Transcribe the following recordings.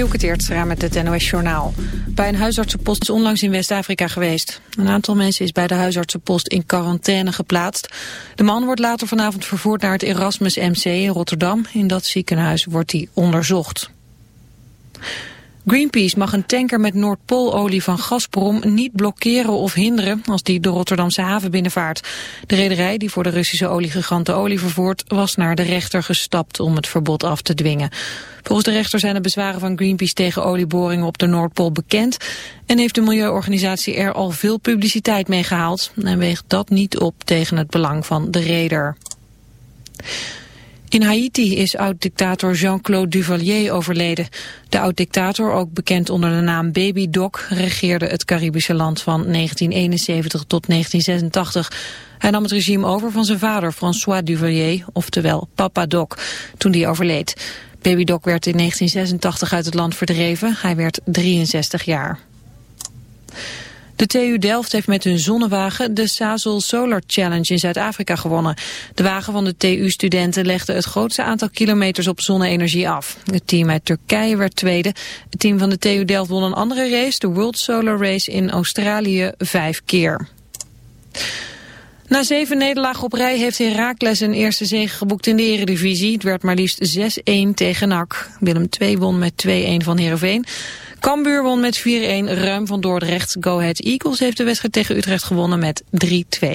Dielke Teertstra met het NOS Journaal. Bij een huisartsenpost is onlangs in West-Afrika geweest. Een aantal mensen is bij de huisartsenpost in quarantaine geplaatst. De man wordt later vanavond vervoerd naar het Erasmus MC in Rotterdam. In dat ziekenhuis wordt hij onderzocht. Greenpeace mag een tanker met Noordpoololie van Gazprom niet blokkeren of hinderen als die de Rotterdamse haven binnenvaart. De rederij die voor de Russische oliegiganten olie vervoert was naar de rechter gestapt om het verbod af te dwingen. Volgens de rechter zijn de bezwaren van Greenpeace tegen olieboringen op de Noordpool bekend en heeft de milieuorganisatie er al veel publiciteit mee gehaald en weegt dat niet op tegen het belang van de reder. In Haiti is oud-dictator Jean-Claude Duvalier overleden. De oud-dictator, ook bekend onder de naam Baby Doc, regeerde het Caribische land van 1971 tot 1986. Hij nam het regime over van zijn vader François Duvalier, oftewel Papa Doc, toen die overleed. Baby Doc werd in 1986 uit het land verdreven. Hij werd 63 jaar. De TU Delft heeft met hun zonnewagen de Sazel Solar Challenge in Zuid-Afrika gewonnen. De wagen van de TU-studenten legde het grootste aantal kilometers op zonne-energie af. Het team uit Turkije werd tweede. Het team van de TU Delft won een andere race, de World Solar Race in Australië, vijf keer. Na zeven nederlagen op rij heeft Herakles een eerste zege geboekt in de eredivisie. Het werd maar liefst 6-1 tegen NAC. Willem II won met 2-1 van Heerenveen. Cambuur won met 4-1 ruim van Dordrecht. Go Ahead Eagles heeft de wedstrijd tegen Utrecht gewonnen met 3-2.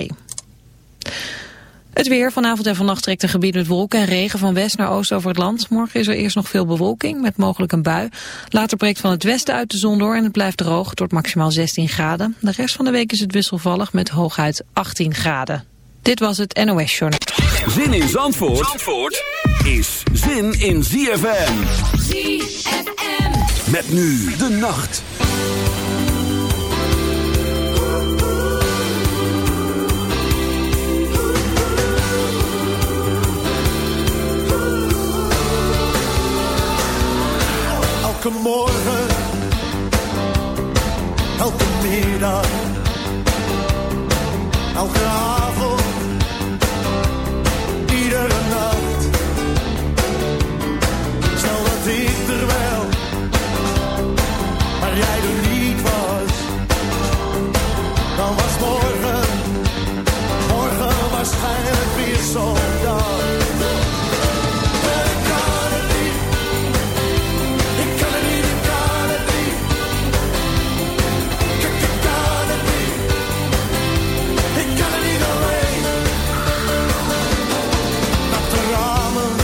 Het weer. Vanavond en vannacht trekt een gebied met wolken en regen van west naar oost over het land. Morgen is er eerst nog veel bewolking met mogelijk een bui. Later breekt van het westen uit de zon door en het blijft droog tot maximaal 16 graden. De rest van de week is het wisselvallig met hooguit 18 graden. Dit was het NOS Journal. Zin in Zandvoort, Zandvoort is zin in ZFM. ZFM. Met nu de nacht. Elke morgen, elke middag, elke avond, alleen. Natte ramen.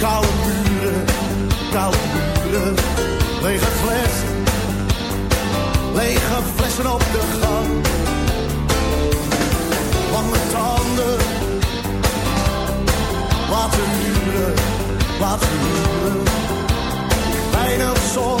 Koude muren, koude muren. Lege flessen. Lege flessen op de laten huren. Weinig zon,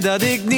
dat ik niet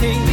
King.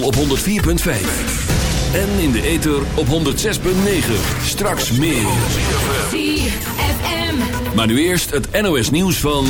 op 104.5. En in de ether op 106.9. Straks meer. Maar nu eerst het NOS nieuws van...